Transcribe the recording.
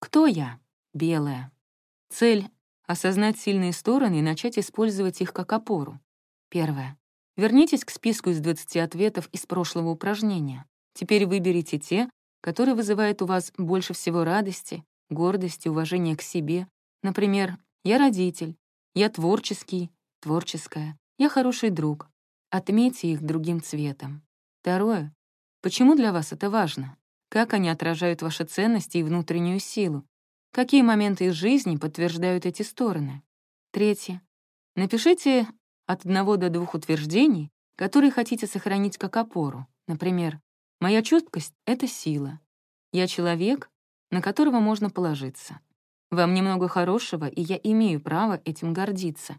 Кто я? Белая. Цель — осознать сильные стороны и начать использовать их как опору. Первое. Вернитесь к списку из 20 ответов из прошлого упражнения. Теперь выберите те, которые вызывают у вас больше всего радости, гордости, уважения к себе. Например, «Я родитель», «Я творческий», «Творческая», «Я хороший друг». Отметьте их другим цветом. Второе. Почему для вас это важно? Как они отражают ваши ценности и внутреннюю силу? Какие моменты из жизни подтверждают эти стороны? Третье. Напишите от одного до двух утверждений, которые хотите сохранить как опору. Например, «Моя чуткость — это сила. Я человек, на которого можно положиться. Вам немного хорошего, и я имею право этим гордиться.